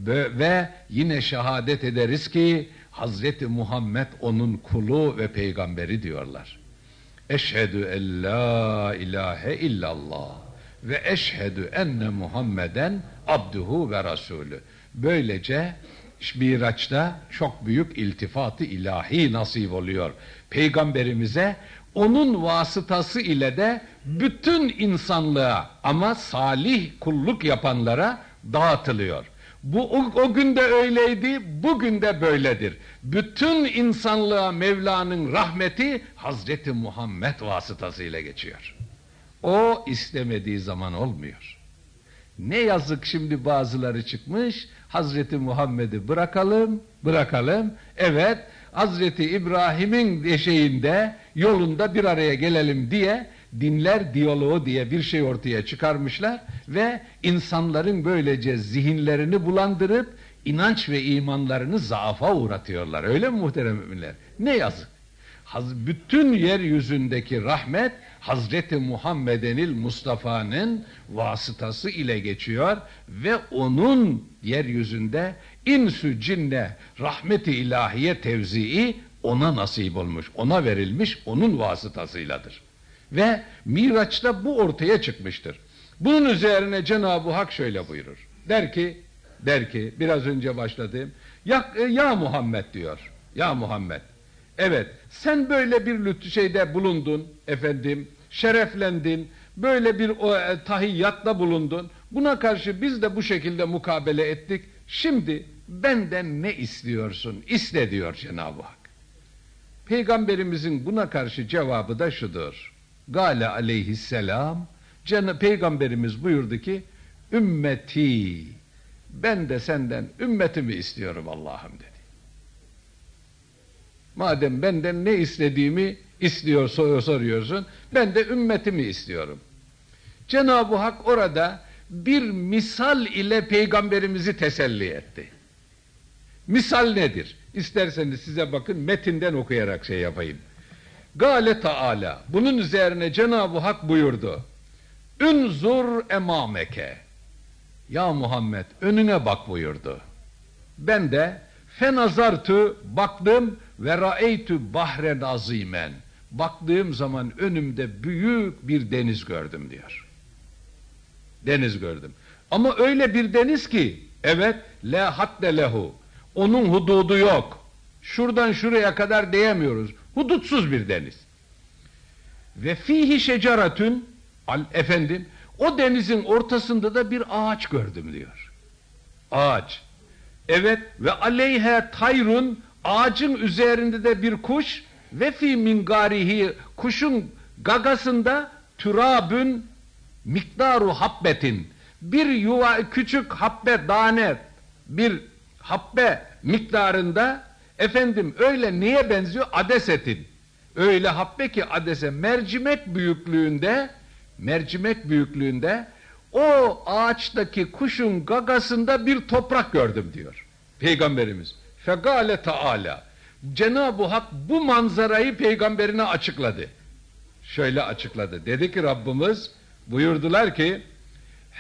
ve yine şehadet ederiz ki Hazreti Muhammed onun kulu ve peygamberi diyorlar. Eşhedü en la ilahe illallah ve eşhedü enne Muhammeden abduhu ve rasulü. Böylece Miraç'ta çok büyük iltifatı ilahi nasip oluyor. Peygamberimize onun vasıtası ile de bütün insanlığa ama salih kulluk yapanlara dağıtılıyor. Bu o, o gün öyleydi, bugün de böyledir. Bütün insanlığa Mevla'nın rahmeti Hazreti Muhammed vasıtasıyla geçiyor. O istemediği zaman olmuyor. Ne yazık şimdi bazıları çıkmış, Hazreti Muhammed'i bırakalım, bırakalım. Evet, Hazreti İbrahim'in eşeğinde, yolunda bir araya gelelim diye dinler diyaloğu diye bir şey ortaya çıkarmışlar ve insanların böylece zihinlerini bulandırıp inanç ve imanlarını zaafa uğratıyorlar. Öyle mi muhterem müminler? Ne yazık. Bütün yeryüzündeki rahmet Hazreti Muhammedenil Mustafa'nın vasıtası ile geçiyor ve onun yeryüzünde insü cinne rahmeti ilahiye tevzii ona nasip olmuş, ona verilmiş, onun vasıtasıyladır. Ve Miraç'ta bu ortaya çıkmıştır. Bunun üzerine Cenab-ı Hak şöyle buyurur. Der ki, der ki biraz önce başladığım ya, ya Muhammed diyor. Ya Muhammed. Evet sen böyle bir lütfü şeyde bulundun efendim şereflendin böyle bir o, e, tahiyyatta bulundun buna karşı biz de bu şekilde mukabele ettik şimdi benden ne istiyorsun iste diyor Cenab-ı Hak Peygamberimizin buna karşı cevabı da şudur Gale aleyhisselam Cenab Peygamberimiz buyurdu ki ümmeti ben de senden ümmetimi istiyorum Allah'ım dedi. Madem benden ne istediğimi istiyor soruyorsun ben de ümmetimi istiyorum. Cenab-ı Hak orada bir misal ile peygamberimizi teselli etti. Misal nedir? İsterseniz size bakın metinden okuyarak şey yapayım. Gale Taala bunun üzerine Cenab-ı Hak buyurdu. Ünzur emameke. Ya Muhammed önüne bak buyurdu. Ben de fenazartu baktım ve raeytu bahren azimen. Baktığım zaman önümde büyük bir deniz gördüm diyor. Deniz gördüm. Ama öyle bir deniz ki evet la hadde lehu. Onun hududu yok. Şuradan şuraya kadar diyemiyoruz. Hudutsuz bir deniz. Ve fihi şecaratün al efendim o denizin ortasında da bir ağaç gördüm diyor. Ağaç. Evet ve aleyhe tayrun ağacın üzerinde de bir kuş ve fi mingarihi kuşun gagasında türabün miktaru habbetin bir yuva küçük habbe tane bir habbe miktarında efendim öyle niye benziyor adesetin öyle habbe ki adese mercimek büyüklüğünde mercimek büyüklüğünde o ağaçtaki kuşun gagasında bir toprak gördüm diyor. Peygamberimiz. Fekale Taala. Cenab-ı Hak bu manzarayı peygamberine açıkladı. Şöyle açıkladı. Dedi ki Rabbimiz buyurdular ki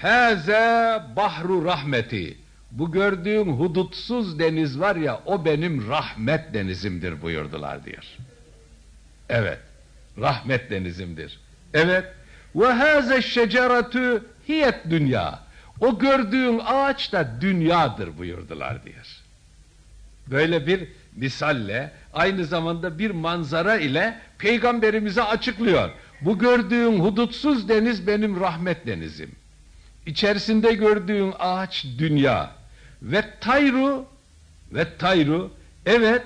Haze bahru rahmeti. Bu gördüğün hudutsuz deniz var ya o benim rahmet denizimdir buyurdular diyor. Evet. Rahmet denizimdir. Evet. Ve haze şeceratü hiyet dünya. O gördüğün ağaç da dünyadır buyurdular diyor. Böyle bir misalle aynı zamanda bir manzara ile peygamberimize açıklıyor. Bu gördüğün hudutsuz deniz benim rahmet denizim. İçerisinde gördüğün ağaç dünya. Ve tayru ve tayru evet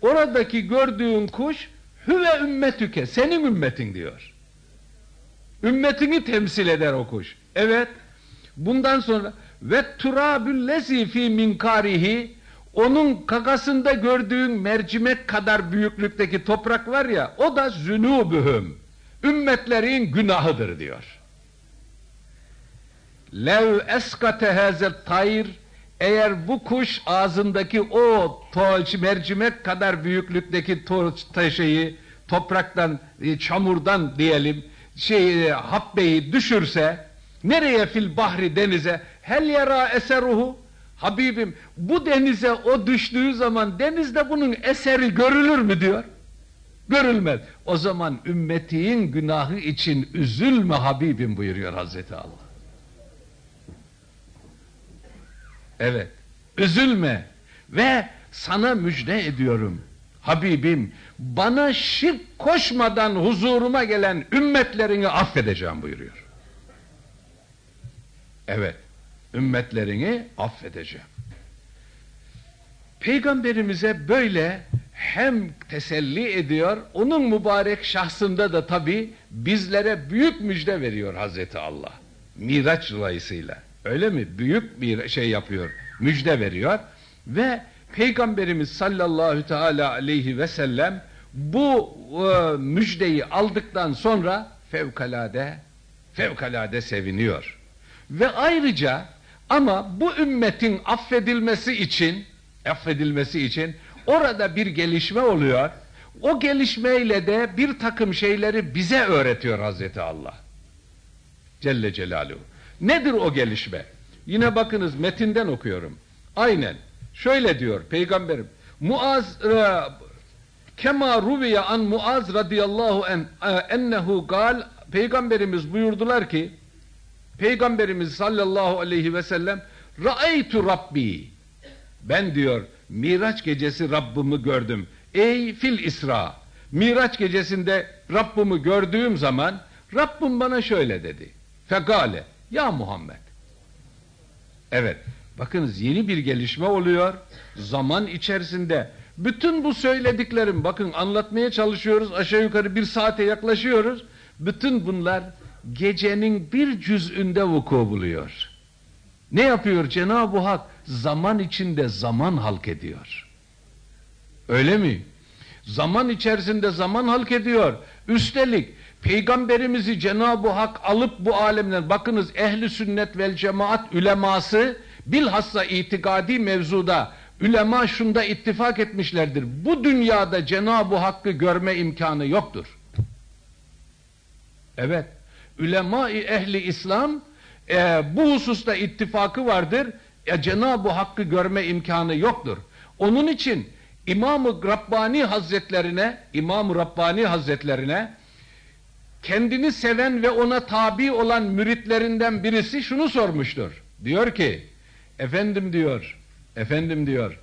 oradaki gördüğün kuş hüve ümmetüke senin ümmetin diyor. Ümmetini temsil eder o kuş. Evet. Bundan sonra ve turabüllezi fi minkarihi onun kakasında gördüğün mercimek kadar büyüklükteki toprak var ya o da zünubühüm. Ümmetlerin günahıdır diyor. Lev eskate hazel tayr eğer bu kuş ağzındaki o toç mercimek kadar büyüklükteki to şeyi topraktan, e, çamurdan diyelim şey e, habbeyi düşürse nereye fil bahri denize hel yara eseruhu Habibim bu denize o düştüğü zaman denizde bunun eseri görülür mü diyor. Görülmez. O zaman ümmetiğin günahı için üzülme Habibim buyuruyor Hazreti Allah. Evet. Üzülme. Ve sana müjde ediyorum. Habibim bana şirk koşmadan huzuruma gelen ümmetlerini affedeceğim buyuruyor. Evet ümmetlerini affedeceğim. Peygamberimize böyle hem teselli ediyor, onun mübarek şahsında da tabi bizlere büyük müjde veriyor Hazreti Allah. Miraç dolayısıyla. Öyle mi? Büyük bir şey yapıyor, müjde veriyor. Ve Peygamberimiz sallallahu teala aleyhi ve sellem bu e, müjdeyi aldıktan sonra fevkalade fevkalade seviniyor. Ve ayrıca ama bu ümmetin affedilmesi için affedilmesi için orada bir gelişme oluyor. O gelişmeyle de bir takım şeyleri bize öğretiyor Hazreti Allah. Celle Celaluhu. Nedir o gelişme? Yine bakınız metinden okuyorum. Aynen. Şöyle diyor peygamberim. Muaz e, kema ruviye an Muaz radıyallahu en e, ennehu gal peygamberimiz buyurdular ki Peygamberimiz sallallahu aleyhi ve sellem Ra'eytu Rabbi ben diyor Miraç gecesi Rabbimi gördüm. Ey fil İsra Miraç gecesinde Rabbimi gördüğüm zaman Rabbim bana şöyle dedi. Fekale ya Muhammed. Evet bakınız yeni bir gelişme oluyor. Zaman içerisinde bütün bu söylediklerim bakın anlatmaya çalışıyoruz. Aşağı yukarı bir saate yaklaşıyoruz. Bütün bunlar gecenin bir cüz'ünde vuku buluyor. Ne yapıyor Cenab-ı Hak? Zaman içinde zaman halk ediyor. Öyle mi? Zaman içerisinde zaman halk ediyor. Üstelik peygamberimizi Cenab-ı Hak alıp bu alemden bakınız ehli sünnet vel cemaat üleması bilhassa itikadi mevzuda ülema şunda ittifak etmişlerdir. Bu dünyada Cenab-ı Hakk'ı görme imkanı yoktur. Evet ulema ehli İslam e, bu hususta ittifakı vardır. E, Cenab-ı Hakk'ı görme imkanı yoktur. Onun için İmam-ı Rabbani Hazretlerine, İmam-ı Rabbani Hazretlerine kendini seven ve ona tabi olan müritlerinden birisi şunu sormuştur. Diyor ki, efendim diyor, efendim diyor,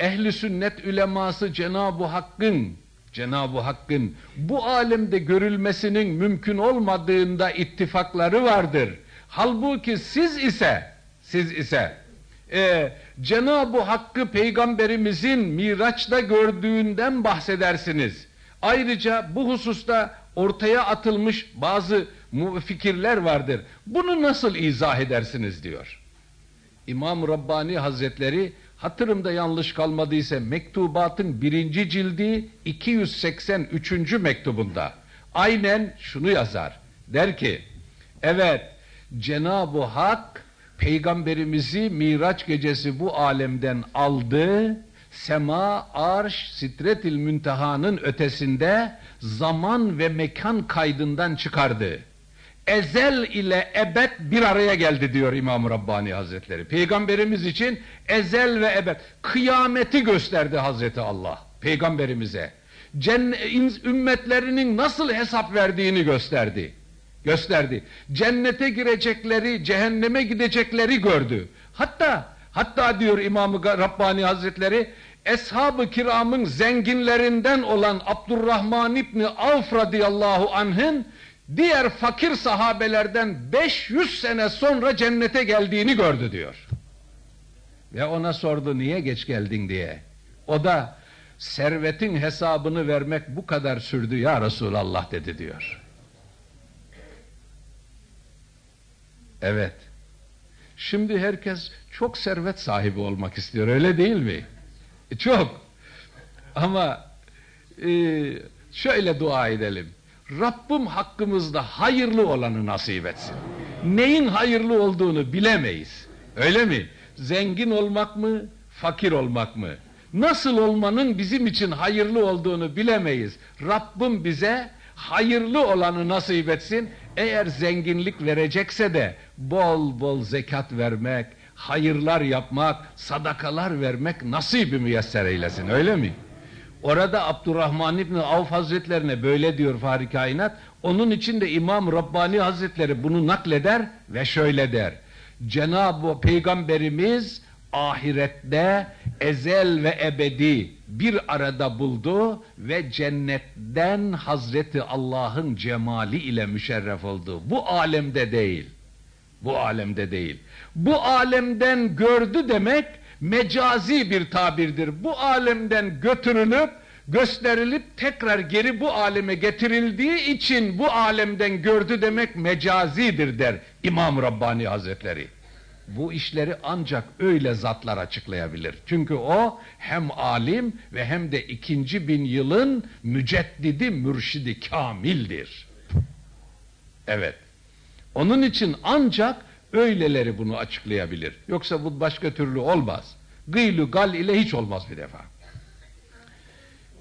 ehli sünnet üleması Cenab-ı Hakk'ın Cenab-ı Hakk'ın bu alemde görülmesinin mümkün olmadığında ittifakları vardır. Halbuki siz ise siz ise e, Cenab-ı Hakk'ı peygamberimizin Miraç'ta gördüğünden bahsedersiniz. Ayrıca bu hususta ortaya atılmış bazı fikirler vardır. Bunu nasıl izah edersiniz diyor. İmam Rabbani Hazretleri hatırımda yanlış kalmadıysa mektubatın birinci cildi 283. mektubunda aynen şunu yazar. Der ki, evet Cenab-ı Hak Peygamberimizi Miraç gecesi bu alemden aldı, sema, arş, sitretil müntehanın ötesinde zaman ve mekan kaydından çıkardı. Ezel ile ebed bir araya geldi diyor İmam Rabbani Hazretleri. Peygamberimiz için ezel ve ebed kıyameti gösterdi Hazreti Allah peygamberimize. Cennet, ümmetlerinin nasıl hesap verdiğini gösterdi. Gösterdi. Cennete girecekleri, cehenneme gidecekleri gördü. Hatta hatta diyor İmam Rabbani Hazretleri Eshab-ı kiramın zenginlerinden olan Abdurrahman İbni Avf radıyallahu anh'ın diğer fakir sahabelerden 500 sene sonra cennete geldiğini gördü diyor. Ve ona sordu niye geç geldin diye. O da servetin hesabını vermek bu kadar sürdü ya Resulallah dedi diyor. Evet. Şimdi herkes çok servet sahibi olmak istiyor öyle değil mi? Çok. Ama e, şöyle dua edelim. Rabbim hakkımızda hayırlı olanı nasip etsin. Neyin hayırlı olduğunu bilemeyiz. Öyle mi? Zengin olmak mı, fakir olmak mı? Nasıl olmanın bizim için hayırlı olduğunu bilemeyiz. Rabbim bize hayırlı olanı nasip etsin. Eğer zenginlik verecekse de bol bol zekat vermek, hayırlar yapmak, sadakalar vermek nasibi müyesser eylesin öyle mi? Orada Abdurrahman İbni Avf Hazretlerine böyle diyor Fahri Kainat. Onun için de İmam Rabbani Hazretleri bunu nakleder ve şöyle der. Cenab-ı Peygamberimiz ahirette ezel ve ebedi bir arada buldu ve cennetten Hazreti Allah'ın cemali ile müşerref oldu. Bu alemde değil. Bu alemde değil. Bu alemden gördü demek mecazi bir tabirdir. Bu alemden götürülüp gösterilip tekrar geri bu aleme getirildiği için bu alemden gördü demek mecazidir der İmam Rabbani Hazretleri. Bu işleri ancak öyle zatlar açıklayabilir. Çünkü o hem alim ve hem de ikinci bin yılın müceddidi, mürşidi kamildir. Evet. Onun için ancak öyleleri bunu açıklayabilir. Yoksa bu başka türlü olmaz. Gıylu gal ile hiç olmaz bir defa.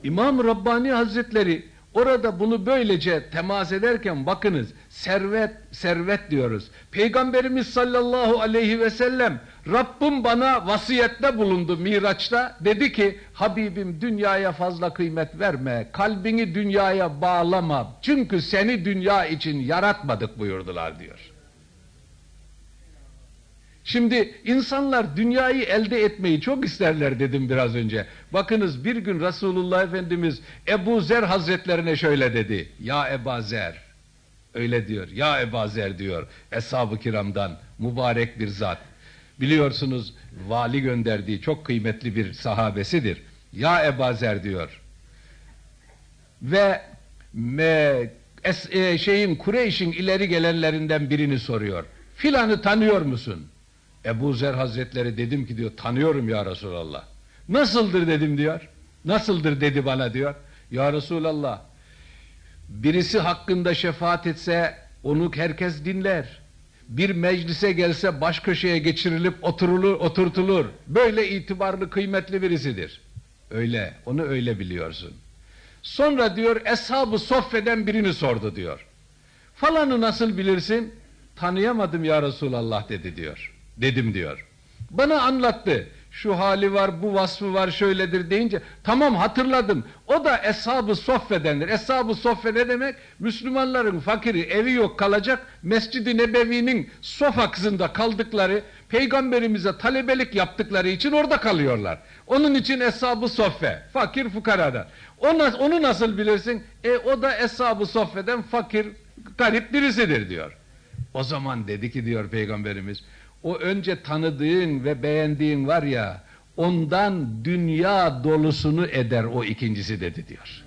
İmam Rabbani Hazretleri orada bunu böylece temas ederken bakınız servet servet diyoruz. Peygamberimiz sallallahu aleyhi ve sellem Rabbim bana vasiyette bulundu Miraç'ta. Dedi ki Habibim dünyaya fazla kıymet verme. Kalbini dünyaya bağlama. Çünkü seni dünya için yaratmadık buyurdular diyor. Şimdi insanlar dünyayı elde etmeyi çok isterler dedim biraz önce. Bakınız bir gün Resulullah Efendimiz Ebu Zer Hazretlerine şöyle dedi. Ya Ebu Zer, öyle diyor. Ya Ebu Zer diyor. Eshab-ı kiramdan mübarek bir zat. Biliyorsunuz vali gönderdiği çok kıymetli bir sahabesidir. Ya Ebu Zer diyor. Ve me, es, e, şeyin Kureyş'in ileri gelenlerinden birini soruyor. Filanı tanıyor musun? Ebu Zer Hazretleri dedim ki diyor tanıyorum ya Resulallah. Nasıldır dedim diyor. Nasıldır dedi bana diyor. Ya Resulallah birisi hakkında şefaat etse onu herkes dinler. Bir meclise gelse baş köşeye geçirilip oturulur, oturtulur. Böyle itibarlı, kıymetli birisidir. Öyle, onu öyle biliyorsun. Sonra diyor, Eshab-ı Soffe'den birini sordu diyor. Falanı nasıl bilirsin? Tanıyamadım ya Resulallah dedi diyor dedim diyor. Bana anlattı. Şu hali var, bu vasfı var, şöyledir deyince tamam hatırladım. O da Eshab-ı Soffe denir. Eshab-ı Soffe ne demek? Müslümanların fakiri evi yok kalacak. Mescid-i Nebevi'nin sofa kızında kaldıkları, peygamberimize talebelik yaptıkları için orada kalıyorlar. Onun için Eshab-ı Soffe, fakir fukarada. Onu, onu nasıl bilirsin? E o da Eshab-ı Soffe'den fakir, garip birisidir diyor. O zaman dedi ki diyor peygamberimiz, o önce tanıdığın ve beğendiğin var ya ondan dünya dolusunu eder o ikincisi dedi diyor.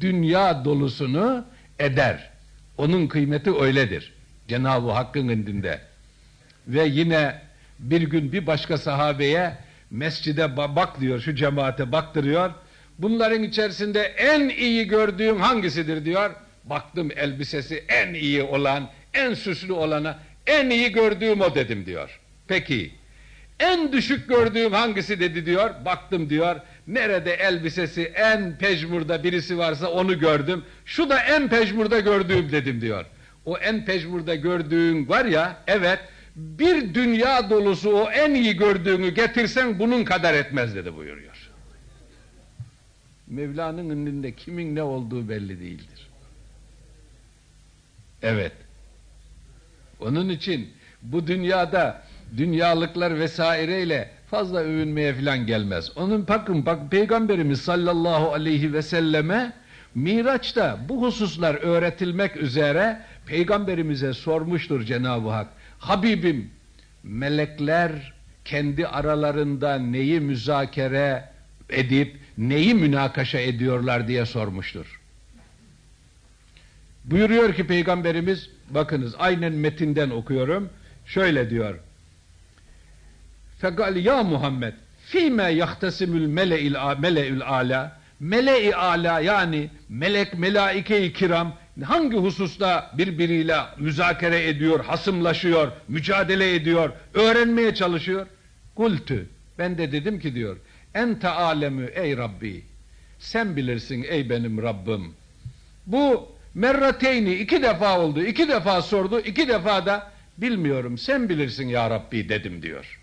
Dünya dolusunu eder. Onun kıymeti öyledir. Cenab-ı Hakk'ın indinde. Ve yine bir gün bir başka sahabeye mescide bak diyor, şu cemaate baktırıyor. Bunların içerisinde en iyi gördüğüm hangisidir diyor. Baktım elbisesi en iyi olan, en süslü olana en iyi gördüğüm o dedim diyor. Peki en düşük gördüğüm hangisi dedi diyor. Baktım diyor. Nerede elbisesi en pejmurda birisi varsa onu gördüm. Şu da en pejmurda gördüğüm dedim diyor. O en pejmurda gördüğün var ya evet bir dünya dolusu o en iyi gördüğünü getirsen bunun kadar etmez dedi buyuruyor. Mevla'nın önünde kimin ne olduğu belli değildir. Evet. Onun için bu dünyada dünyalıklar vesaireyle fazla övünmeye falan gelmez. Onun bakın bak Peygamberimiz sallallahu aleyhi ve selleme Miraç'ta bu hususlar öğretilmek üzere Peygamberimize sormuştur Cenab-ı Hak. Habibim melekler kendi aralarında neyi müzakere edip neyi münakaşa ediyorlar diye sormuştur. Buyuruyor ki Peygamberimiz bakınız aynen metinden okuyorum. Şöyle diyor. Fekal ya Muhammed fîme yahtesimül mele'il mele'ül ala mele-i ala yani melek melaike-i kiram hangi hususta birbiriyle müzakere ediyor, hasımlaşıyor, mücadele ediyor, öğrenmeye çalışıyor? Kultü. Ben de dedim ki diyor, ente alemü ey Rabbi. Sen bilirsin ey benim Rabbim. Bu merrateyni iki defa oldu, iki defa sordu, iki defa da bilmiyorum sen bilirsin ya Rabbi dedim diyor.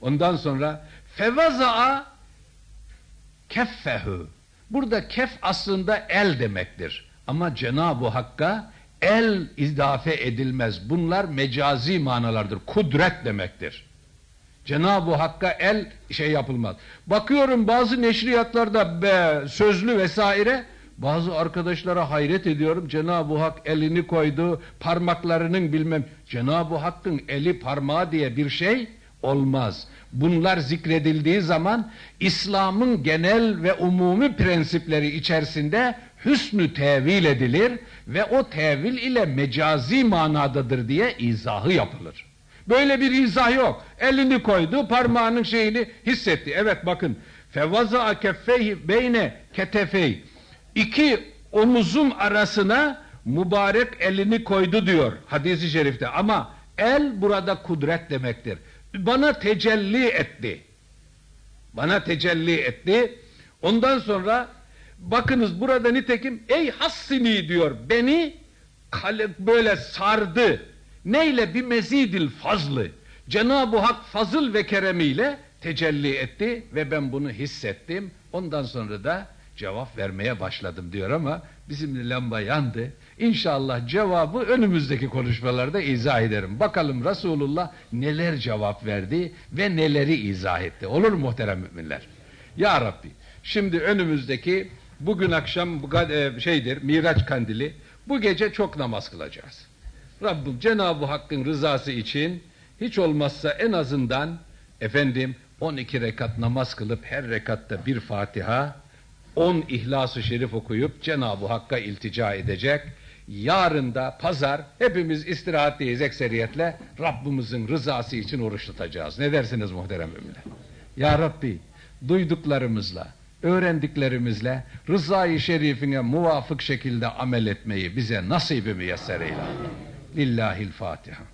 Ondan sonra fevaza'a keffehu. Burada kef aslında el demektir. Ama Cenab-ı Hakk'a el izafe edilmez. Bunlar mecazi manalardır. Kudret demektir. Cenab-ı Hakk'a el şey yapılmaz. Bakıyorum bazı neşriyatlarda be, sözlü vesaire bazı arkadaşlara hayret ediyorum. Cenab-ı Hak elini koydu, parmaklarının bilmem. Cenab-ı Hakk'ın eli parmağı diye bir şey olmaz. Bunlar zikredildiği zaman İslam'ın genel ve umumi prensipleri içerisinde hüsnü tevil edilir ve o tevil ile mecazi manadadır diye izahı yapılır. Böyle bir izah yok. Elini koydu, parmağının şeyini hissetti. Evet bakın. Fevaza keffeyhi beyne ketefey. İki omuzum arasına mübarek elini koydu diyor hadisi şerifte. Ama el burada kudret demektir. Bana tecelli etti. Bana tecelli etti. Ondan sonra bakınız burada nitekim ey hassini diyor beni böyle sardı Neyle bir mezidil fazlı. Cenab-ı Hak fazıl ve keremiyle tecelli etti ve ben bunu hissettim. Ondan sonra da cevap vermeye başladım diyor ama bizim lamba yandı. İnşallah cevabı önümüzdeki konuşmalarda izah ederim. Bakalım Resulullah neler cevap verdi ve neleri izah etti. Olur mu muhterem müminler? Ya Rabbi şimdi önümüzdeki bugün akşam e, şeydir Miraç kandili bu gece çok namaz kılacağız. Rabbim Cenab-ı Hakk'ın rızası için hiç olmazsa en azından efendim 12 rekat namaz kılıp her rekatta bir Fatiha 10 İhlas-ı Şerif okuyup Cenab-ı Hakk'a iltica edecek. Yarın da pazar hepimiz istirahatteyiz ekseriyetle Rabbimizin rızası için oruç tutacağız. Ne dersiniz muhterem müminler? Ya Rabbi duyduklarımızla, öğrendiklerimizle rızayı şerifine muvafık şekilde amel etmeyi bize nasip-i müyesser eyle. Lillahil Fatiha.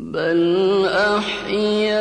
بل أحيا